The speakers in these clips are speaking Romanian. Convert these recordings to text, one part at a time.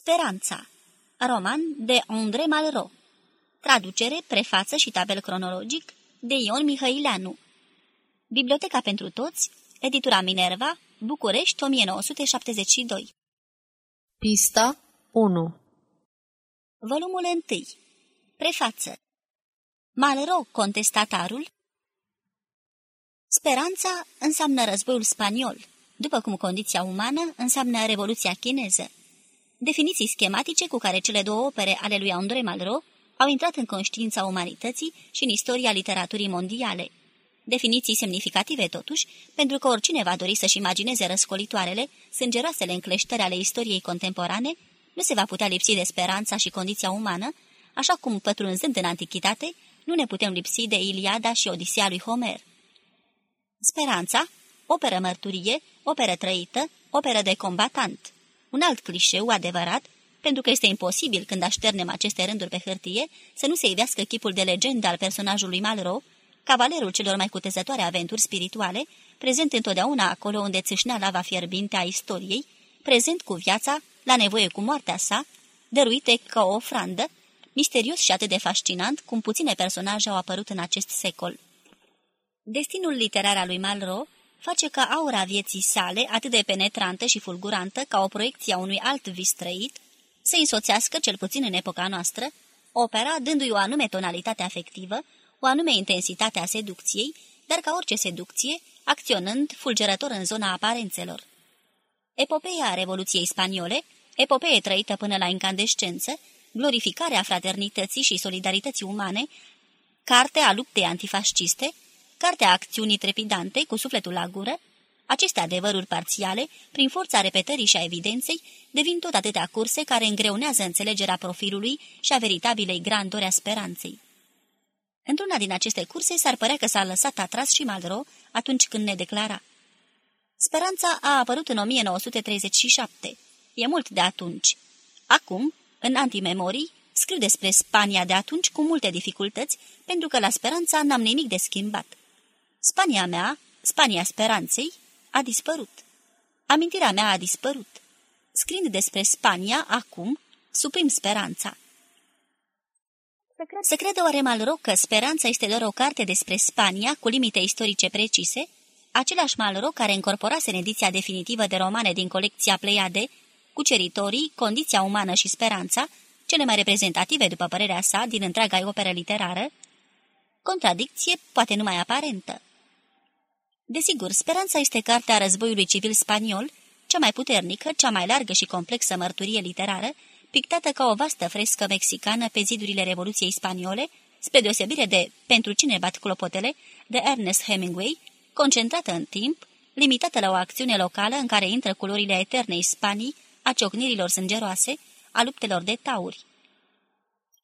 Speranța. Roman de André Malraux. Traducere, prefață și tabel cronologic de Ion Mihăileanu. Biblioteca pentru toți, editura Minerva, București 1972 Pista 1 Volumul 1 Prefață. Malraux, contestatarul. Speranța înseamnă războiul spaniol, după cum condiția umană înseamnă revoluția chineză. Definiții schematice cu care cele două opere ale lui André Malraux au intrat în conștiința umanității și în istoria literaturii mondiale. Definiții semnificative, totuși, pentru că oricine va dori să-și imagineze răscolitoarele, sângeroasele încleștări ale istoriei contemporane, nu se va putea lipsi de speranța și condiția umană, așa cum, pătrunzând în antichitate, nu ne putem lipsi de Iliada și Odisea lui Homer. Speranța, operă mărturie, operă trăită, operă de combatant. Un alt clișeu adevărat, pentru că este imposibil când așternem aceste rânduri pe hârtie să nu se ivească chipul de legendă al personajului Malraux, cavalerul celor mai cutezătoare aventuri spirituale, prezent întotdeauna acolo unde țâșnea lava fierbinte a istoriei, prezent cu viața, la nevoie cu moartea sa, dăruite ca o ofrandă, misterios și atât de fascinant cum puține personaje au apărut în acest secol. Destinul literar al lui Malraux face ca aura vieții sale, atât de penetrantă și fulgurantă ca o proiecție a unui alt vis trăit, să însoțească, cel puțin în epoca noastră, opera dându-i o anume tonalitate afectivă, o anume intensitate a seducției, dar ca orice seducție, acționând fulgerător în zona aparențelor. Epopeea Revoluției Spaniole, epopee trăită până la incandescență, glorificarea fraternității și solidarității umane, carte a luptei antifasciste, cartea acțiunii trepidante cu sufletul la gură, aceste adevăruri parțiale, prin forța repetării și a evidenței, devin tot atâtea curse care îngreunează înțelegerea profilului și a veritabilei grandori a speranței. Într-una din aceste curse s-ar părea că s-a lăsat atras și Malraux atunci când ne declara. Speranța a apărut în 1937. E mult de atunci. Acum, în antimemorii, scriu despre Spania de atunci cu multe dificultăți, pentru că la Speranța n-am nimic de schimbat. Spania mea, Spania speranței, a dispărut. Amintirea mea a dispărut. Scrind despre Spania, acum, suprim speranța. Se crede oare Malraux că Speranța este doar o carte despre Spania cu limite istorice precise? Același Malraux care încorporase în ediția definitivă de romane din colecția Pleiade, Cuceritorii, Condiția umană și Speranța, cele mai reprezentative, după părerea sa, din întreaga operă literară? Contradicție, poate numai aparentă. Desigur, Speranța este cartea războiului civil spaniol, cea mai puternică, cea mai largă și complexă mărturie literară, pictată ca o vastă frescă mexicană pe zidurile Revoluției Spaniole, spre deosebire de Pentru cine bat clopotele, de Ernest Hemingway, concentrată în timp, limitată la o acțiune locală în care intră culorile eternei Spanii, a ciocnirilor sângeroase, a luptelor de tauri.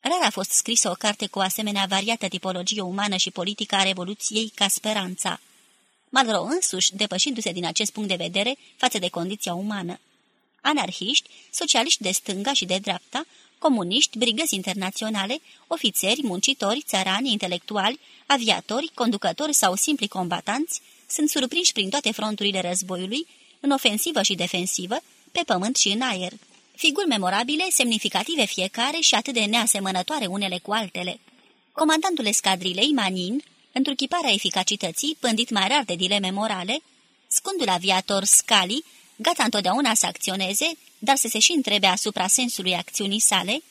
Rar a fost scrisă o carte cu asemenea variată tipologie umană și politică a Revoluției ca speranța. Malraux însuși, depășindu-se din acest punct de vedere față de condiția umană. Anarhiști, socialiști de stânga și de dreapta, comuniști, brigăzi internaționale, ofițeri, muncitori, țărani, intelectuali, aviatori, conducători sau simpli combatanți, sunt surprinși prin toate fronturile războiului, în ofensivă și defensivă, pe pământ și în aer. Figuri memorabile, semnificative fiecare și atât de neasemănătoare unele cu altele. Comandantul escadrilei, Manin, întruchiparea eficacității, pândit mai rar de dileme morale, scundul aviator Scali, gata întotdeauna să acționeze, dar să se și întrebe asupra sensului acțiunii sale,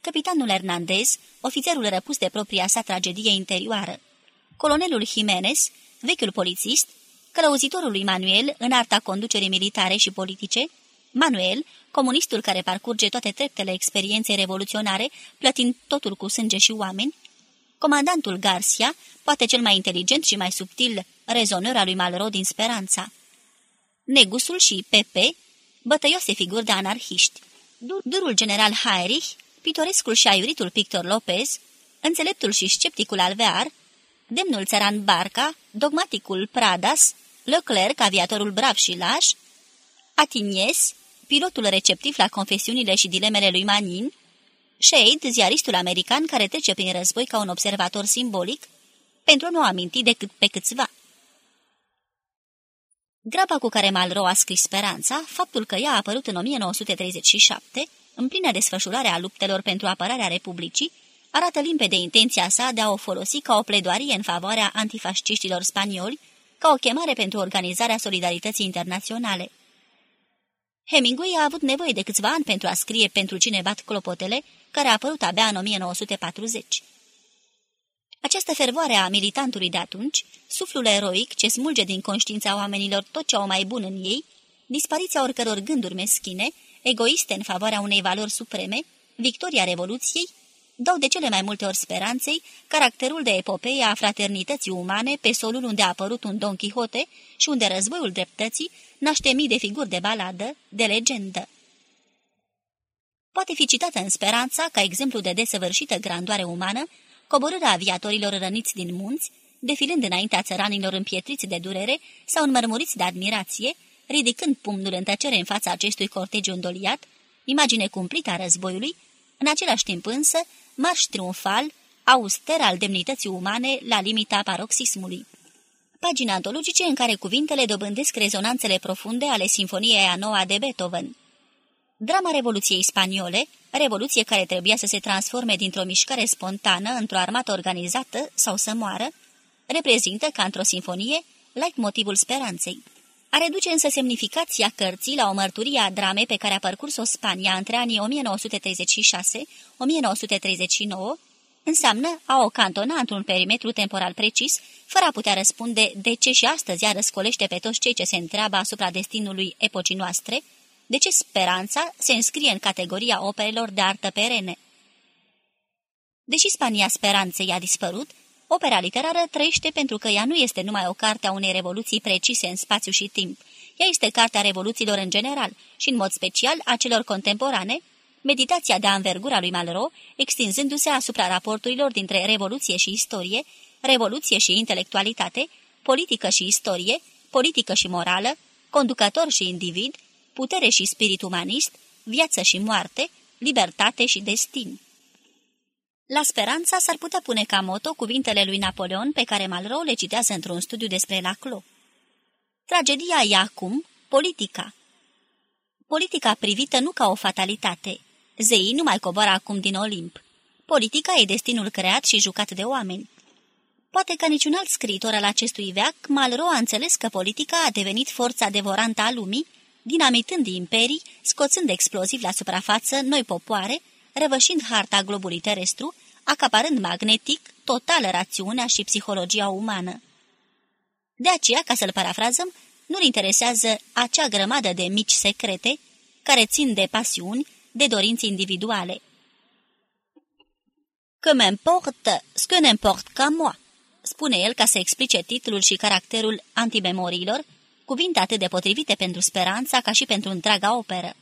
capitanul Hernandez, ofițerul răpus de propria sa tragedie interioară, colonelul Jimenez, vechiul polițist, călăuzitorul lui Manuel în arta conducerii militare și politice, Manuel, comunistul care parcurge toate treptele experienței revoluționare, plătind totul cu sânge și oameni, comandantul Garcia, poate cel mai inteligent și mai subtil rezonăr al lui Malraux din Speranța. Negusul și Pepe, bătăioase figuri de anarhiști. Durul general Heinrich, pitorescul și aiuritul Pictor Lopez, înțeleptul și scepticul Alvear, demnul țăran Barca, dogmaticul Pradas, Leclerc, aviatorul brav și laș, Atinies, pilotul receptiv la confesiunile și dilemele lui Manin, Shade, ziaristul american care trece prin război ca un observator simbolic, pentru nu aminti decât pe câțiva. Graba cu care Malraux a scris Speranța, faptul că ea a apărut în 1937, în plină desfășurare a luptelor pentru apărarea Republicii, arată limpede intenția sa de a o folosi ca o pledoarie în favoarea antifasciștilor spanioli, ca o chemare pentru organizarea solidarității internaționale. Hemingway a avut nevoie de câțiva ani pentru a scrie pentru cine bat clopotele, care a apărut abia în 1940. Această fervoare a militantului de atunci, suflul eroic ce smulge din conștiința oamenilor tot ce au mai bun în ei, dispariția oricăror gânduri meschine, egoiste în favoarea unei valori supreme, victoria Revoluției, dau de cele mai multe ori speranței caracterul de epopeie a fraternității umane pe solul unde a apărut un Don Quixote și unde războiul dreptății naște mii de figuri de baladă, de legendă. Poate fi citată în speranța ca exemplu de desăvârșită grandoare umană, coborârea aviatorilor răniți din munți, defilând înaintea țăranilor împietriți de durere sau înmărmuriți de admirație, ridicând pumnul în tăcere în fața acestui cortegiu îndoliat, imagine cumplită a războiului, în același timp însă, marș triumfal, auster al demnității umane la limita paroxismului. Pagina antologice în care cuvintele dobândesc rezonanțele profunde ale Sinfoniei a noua de Beethoven. Drama Revoluției Spaniole, revoluție care trebuia să se transforme dintr-o mișcare spontană într-o armată organizată sau să moară, reprezintă, ca într-o sinfonie, like motivul speranței. A reduce însă semnificația cărții la o mărturie a dramei pe care a parcurs-o Spania între anii 1936-1939, înseamnă a o cantona într-un perimetru temporal precis, fără a putea răspunde de ce și astăzi ea răscolește pe toți cei ce se întreabă asupra destinului epocii noastre, de ce speranța se înscrie în categoria operelor de artă perene. Deși Spania Speranței a dispărut, opera literară trăiește pentru că ea nu este numai o carte a unei revoluții precise în spațiu și timp. Ea este cartea revoluțiilor în general și în mod special a celor contemporane, meditația de anvergura lui Malraux, extinzându-se asupra raporturilor dintre revoluție și istorie, revoluție și intelectualitate, politică și istorie, politică și morală, conducător și individ, putere și spirit umanist, viață și moarte, libertate și destin. La speranța s-ar putea pune ca moto cuvintele lui Napoleon pe care Malraux le citează într-un studiu despre Laclos. Tragedia e acum politica. Politica privită nu ca o fatalitate. Zeii nu mai coboară acum din Olimp. Politica e destinul creat și jucat de oameni. Poate că niciun alt scriitor al acestui veac, Malraux a înțeles că politica a devenit forța devorantă a lumii, dinamitând imperii, scoțând exploziv la suprafață noi popoare, răvășind harta globului terestru, acaparând magnetic totală rațiunea și psihologia umană. De aceea, ca să-l parafrazăm, nu-l interesează acea grămadă de mici secrete care țin de pasiuni, de dorinți individuale. Que m'importe ce que n'importe ca moi, spune el ca să explice titlul și caracterul antimemoriilor, cuvinte atât de potrivite pentru speranța ca și pentru întreaga operă.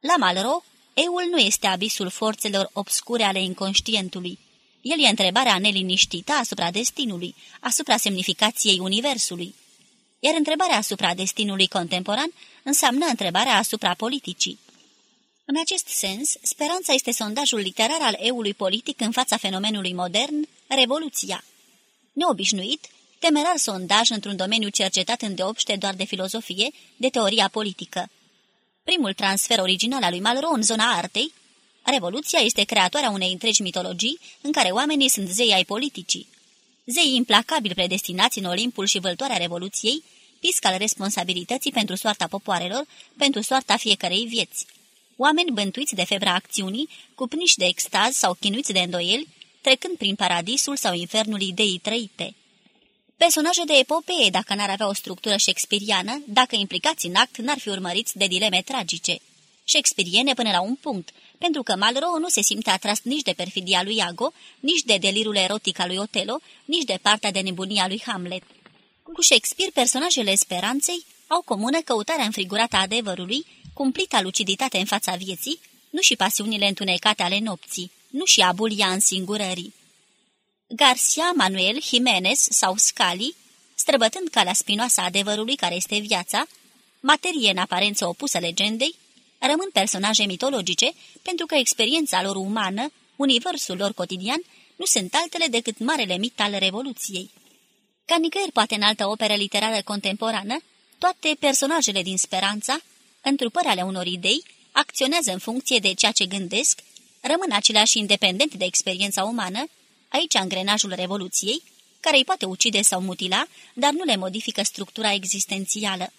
La Malraux, eul nu este abisul forțelor obscure ale inconștientului. El e întrebarea neliniștită asupra destinului, asupra semnificației universului. Iar întrebarea asupra destinului contemporan înseamnă întrebarea asupra politicii. În acest sens, speranța este sondajul literar al eului politic în fața fenomenului modern, revoluția. Neobișnuit, temerar sondaj într-un domeniu cercetat îndeopște doar de filozofie, de teoria politică. Primul transfer original al lui Malraux în zona artei, Revoluția este creatoarea unei întregi mitologii în care oamenii sunt zei ai politicii. Zei implacabil predestinați în Olimpul și vâltoarea Revoluției, pisc al responsabilității pentru soarta popoarelor, pentru soarta fiecarei vieți. Oameni bântuiți de febra acțiunii, cupniși de extaz sau chinuiți de îndoieli, trecând prin paradisul sau infernul ideii trăite. Personaje de epopee, dacă n-ar avea o structură shakespeariană, dacă implicați în act n-ar fi urmăriți de dileme tragice. Shakespeariene până la un punct, pentru că Malraux nu se simte atras nici de perfidia lui Iago, nici de delirul erotic al lui Otelo, nici de partea de nebunia lui Hamlet. Cu Shakespeare, personajele speranței au comună căutarea înfrigurată a adevărului, cumplita luciditate în fața vieții, nu și pasiunile întunecate ale nopții, nu și abulia însingurării. Garcia, Manuel, Jimenez sau Scali, străbătând calea spinoasă a adevărului care este viața, materie în aparență opusă legendei, rămân personaje mitologice pentru că experiența lor umană, universul lor cotidian, nu sunt altele decât marele mit al Revoluției. Ca nicăieri poate în altă operă literară contemporană, toate personajele din Speranța, întrupări ale unor idei, acționează în funcție de ceea ce gândesc, rămân aceleași independent de experiența umană, aici angrenajul revoluției, care îi poate ucide sau mutila, dar nu le modifică structura existențială.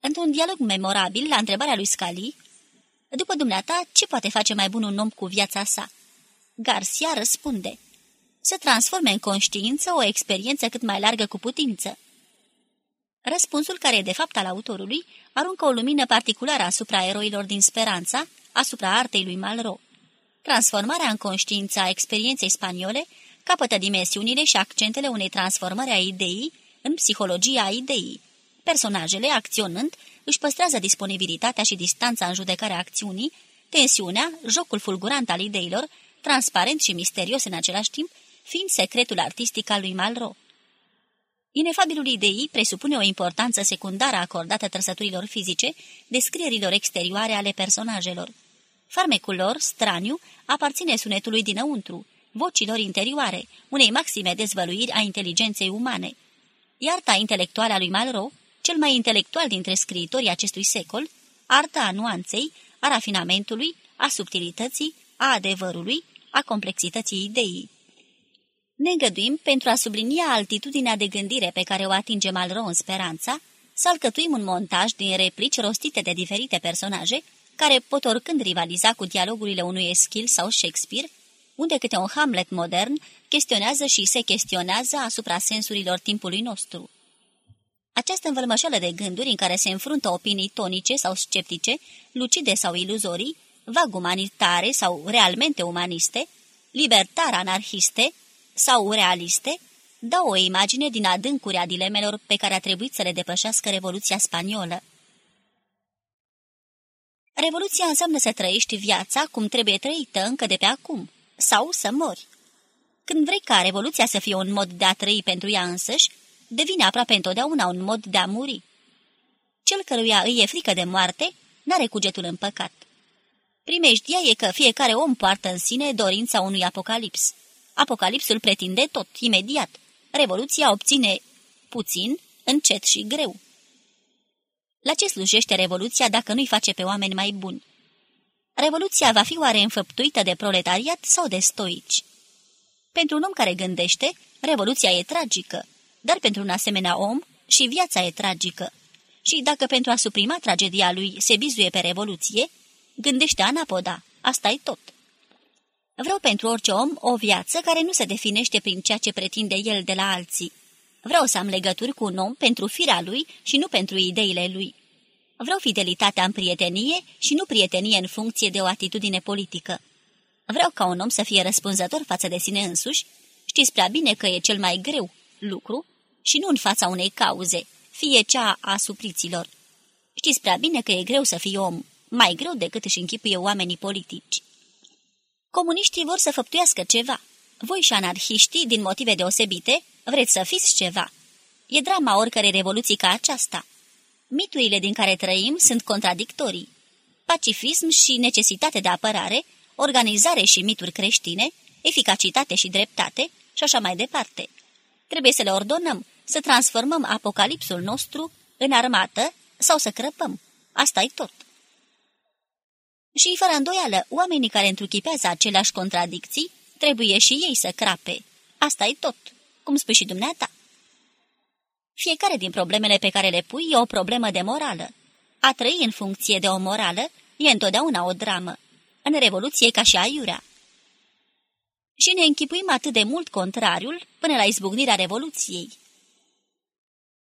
Într-un dialog memorabil, la întrebarea lui Scali, după dumneata, ce poate face mai bun un om cu viața sa? Garcia răspunde, să transforme în conștiință o experiență cât mai largă cu putință. Răspunsul, care e de fapt al autorului, aruncă o lumină particulară asupra eroilor din Speranța, asupra artei lui Malro. Transformarea în conștiință a experienței spaniole capătă dimensiunile și accentele unei transformări a ideii în psihologia a ideii. Personajele, acționând, își păstrează disponibilitatea și distanța în judecarea acțiunii, tensiunea, jocul fulgurant al ideilor, transparent și misterios în același timp, fiind secretul artistic al lui Malraux. Inefabilul ideii presupune o importanță secundară acordată trăsăturilor fizice, descrierilor exterioare ale personajelor. Farmecul lor, straniu, aparține sunetului dinăuntru, vocilor interioare, unei maxime dezvăluiri a inteligenței umane. Iarta intelectuală a lui Malraux, cel mai intelectual dintre scriitorii acestui secol, arta a nuanței, a rafinamentului, a subtilității, a adevărului, a complexității ideii. Ne îngăduim, pentru a sublinia altitudinea de gândire pe care o atinge Malraux în speranța, să alcătuim un montaj din replici rostite de diferite personaje, care pot oricând rivaliza cu dialogurile unui Eschil sau Shakespeare, unde câte un Hamlet modern chestionează și se chestionează asupra sensurilor timpului nostru. Această învălmășală de gânduri în care se înfruntă opinii tonice sau sceptice, lucide sau iluzorii, vag umanitare sau realmente umaniste, libertar-anarhiste sau realiste, dau o imagine din adâncurea dilemelor pe care a trebuit să le depășească Revoluția Spaniolă. Revoluția înseamnă să trăiești viața cum trebuie trăită încă de pe acum, sau să mori. Când vrei ca Revoluția să fie un mod de a trăi pentru ea însăși, devine aproape întotdeauna un mod de a muri. Cel căruia îi e frică de moarte, n-are cugetul în păcat. Primejdia e că fiecare om poartă în sine dorința unui apocalips. Apocalipsul pretinde tot, imediat. Revoluția obține puțin, încet și greu. La ce slujește Revoluția dacă nu-i face pe oameni mai buni? Revoluția va fi oare înfăptuită de proletariat sau de stoici? Pentru un om care gândește, Revoluția e tragică, dar pentru un asemenea om și viața e tragică. Și dacă pentru a suprima tragedia lui se bizuie pe Revoluție, gândește anapoda, asta e tot. Vreau pentru orice om o viață care nu se definește prin ceea ce pretinde el de la alții. Vreau să am legături cu un om pentru firea lui și nu pentru ideile lui. Vreau fidelitatea în prietenie și nu prietenie în funcție de o atitudine politică. Vreau ca un om să fie răspunzător față de sine însuși. Știți prea bine că e cel mai greu lucru și nu în fața unei cauze, fie cea a supliților. Știți prea bine că e greu să fii om, mai greu decât își închipuie oamenii politici. Comuniștii vor să făptuiască ceva. Voi și anarhiștii, din motive deosebite, vreți să fiți ceva. E drama oricărei revoluții ca aceasta. Miturile din care trăim sunt contradictorii. Pacifism și necesitate de apărare, organizare și mituri creștine, eficacitate și dreptate și așa mai departe. Trebuie să le ordonăm, să transformăm apocalipsul nostru în armată sau să crăpăm. asta e tot. Și, fără îndoială, oamenii care întruchipează aceleași contradicții trebuie și ei să crape. asta e tot, cum spui și dumneata. Fiecare din problemele pe care le pui e o problemă de morală. A trăi în funcție de o morală e întotdeauna o dramă. În Revoluție ca și aiurea. Și ne închipuim atât de mult contrariul până la izbucnirea Revoluției.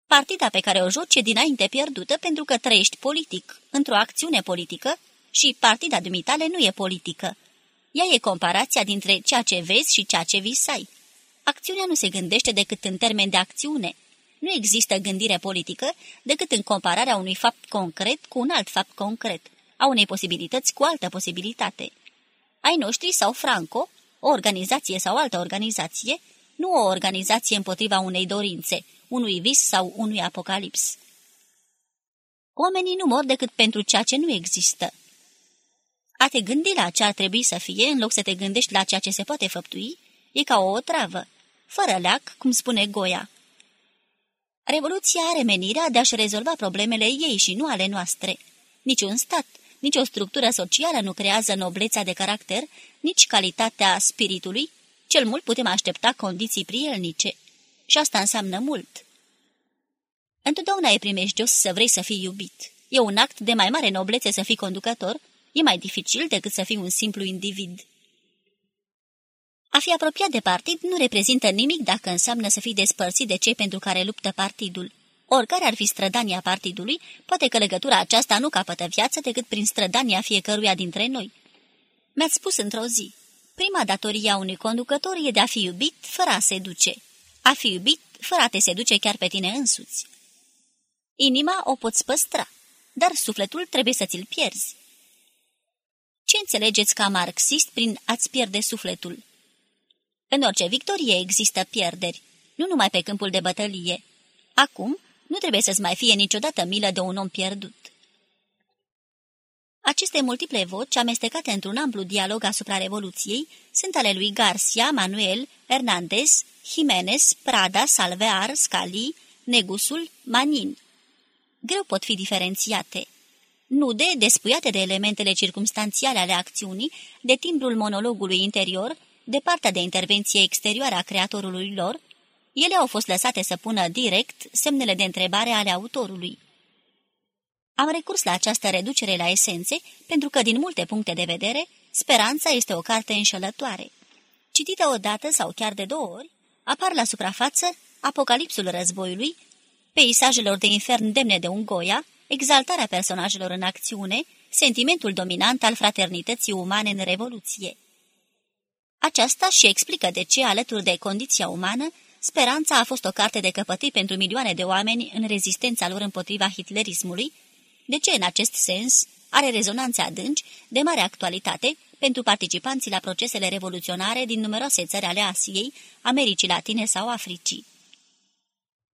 Partida pe care o joci e dinainte pierdută pentru că trăiești politic, într-o acțiune politică, și partida dumitale nu e politică. Ea e comparația dintre ceea ce vezi și ceea ce visai. Acțiunea nu se gândește decât în termen de acțiune. Nu există gândire politică decât în compararea unui fapt concret cu un alt fapt concret, a unei posibilități cu altă posibilitate. Ai noștri sau Franco, o organizație sau altă organizație, nu o organizație împotriva unei dorințe, unui vis sau unui apocalips. Oamenii nu mor decât pentru ceea ce nu există. A te gândi la ce ar trebui să fie, în loc să te gândești la ceea ce se poate făptui, e ca o otravă, fără leac, cum spune Goia. Revoluția are menirea de a-și rezolva problemele ei și nu ale noastre. Niciun stat, nicio structură socială nu creează noblețea de caracter, nici calitatea spiritului, cel mult putem aștepta condiții prielnice. Și asta înseamnă mult. Întotdeauna e primejdios să vrei să fii iubit. E un act de mai mare noblețe să fii conducător, e mai dificil decât să fii un simplu individ. A fi apropiat de partid nu reprezintă nimic dacă înseamnă să fii despărțit de cei pentru care luptă partidul. Oricare ar fi strădania partidului, poate că legătura aceasta nu capătă viață decât prin strădania fiecăruia dintre noi. Mi-ați spus într-o zi, prima datorie a unui conducător e de a fi iubit fără a se duce. A fi iubit fără a te seduce chiar pe tine însuți. Inima o poți păstra, dar sufletul trebuie să ți-l pierzi. Ce înțelegeți ca marxist prin a-ți pierde sufletul? În orice victorie există pierderi, nu numai pe câmpul de bătălie. Acum, nu trebuie să-ți mai fie niciodată milă de un om pierdut. Aceste multiple voci, amestecate într-un amplu dialog asupra Revoluției, sunt ale lui Garcia, Manuel, Hernandez, Jimenez, Prada, Salvear, Scali, Negusul, Manin. Greu pot fi diferențiate. Nude, despuiate de elementele circumstanțiale ale acțiunii, de timbrul monologului interior, de partea de intervenție exterioară a creatorului lor, ele au fost lăsate să pună direct semnele de întrebare ale autorului. Am recurs la această reducere la esențe pentru că, din multe puncte de vedere, Speranța este o carte înșelătoare. Citită odată sau chiar de două ori, apar la suprafață apocalipsul războiului, peisajelor de infern demne de un Goya, exaltarea personajelor în acțiune, sentimentul dominant al fraternității umane în revoluție. Aceasta și explică de ce, alături de condiția umană, Speranța a fost o carte de căpătâi pentru milioane de oameni în rezistența lor împotriva hitlerismului, de ce în acest sens are rezonanțe adânci, de mare actualitate, pentru participanții la procesele revoluționare din numeroase țări ale Asiei, Americii Latine sau Africii.